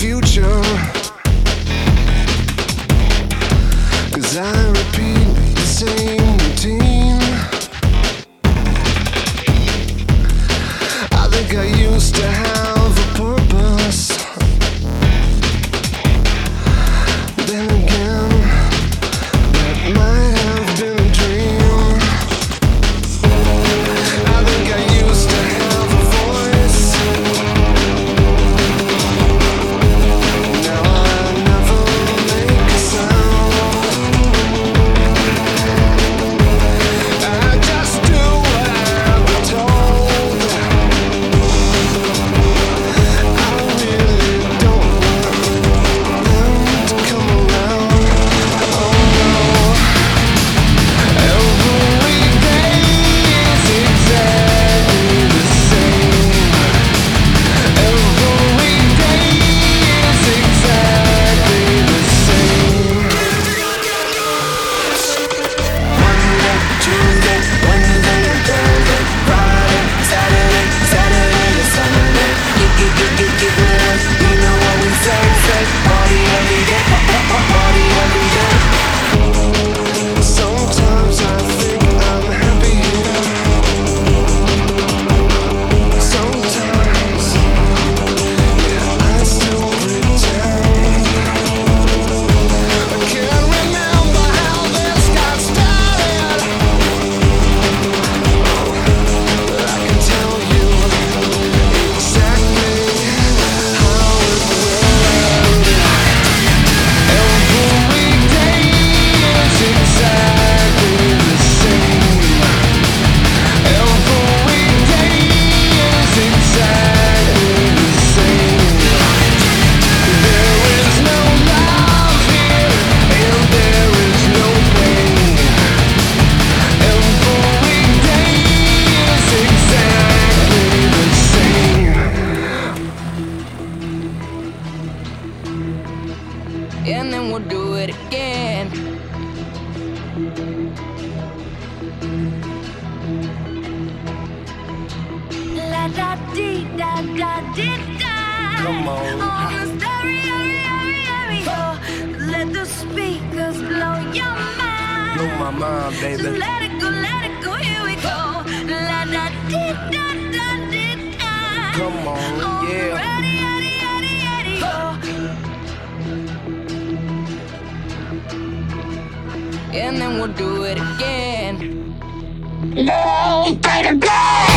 future. and then we'll do it again. La da da da da. Come on. The. Oh. Let the speakers blow your mind. Blow my mind, baby. Just let it go, let it go. Here we go. La da da da da. Come on, yeah. and then we'll do it again. No, better go!